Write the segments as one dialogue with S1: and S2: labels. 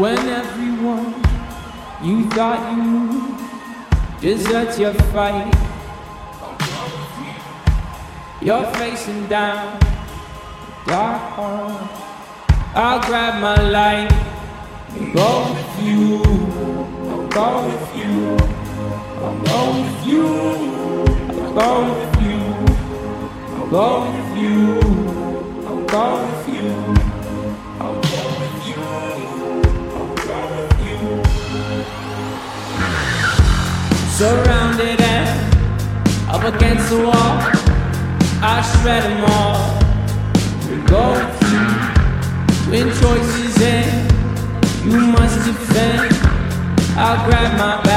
S1: when everyone you thought you knew deserts your fight. You're facing down dark horror. I'll grab my light go with you. I'll go with you. I'll go with you. I'll go with you. I'll go with you. I'll go with you. Surrounded and up against the wall, I shred them all. We go you. When choices end, you must defend. I'll grab my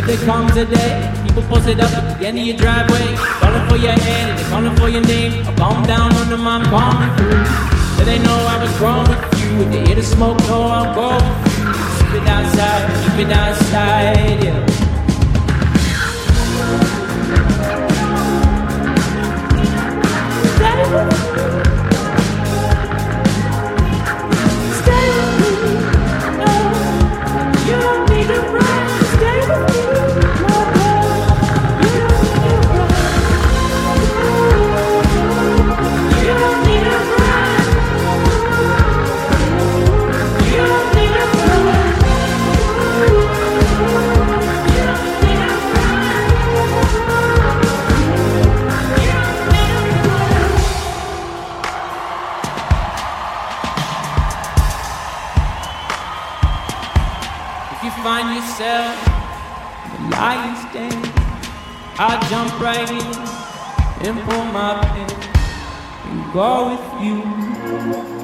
S1: If there comes a day, people post it up at the end of your driveway, calling for your hand and they're calling for your name. I bomb down on them, I'm bombing through. So they know I was wrong with you. If they hear the smoke, no, I'll go. Keep it outside, keep it outside, find yourself the lion's den, I'll jump right in and pull my pin and go with you.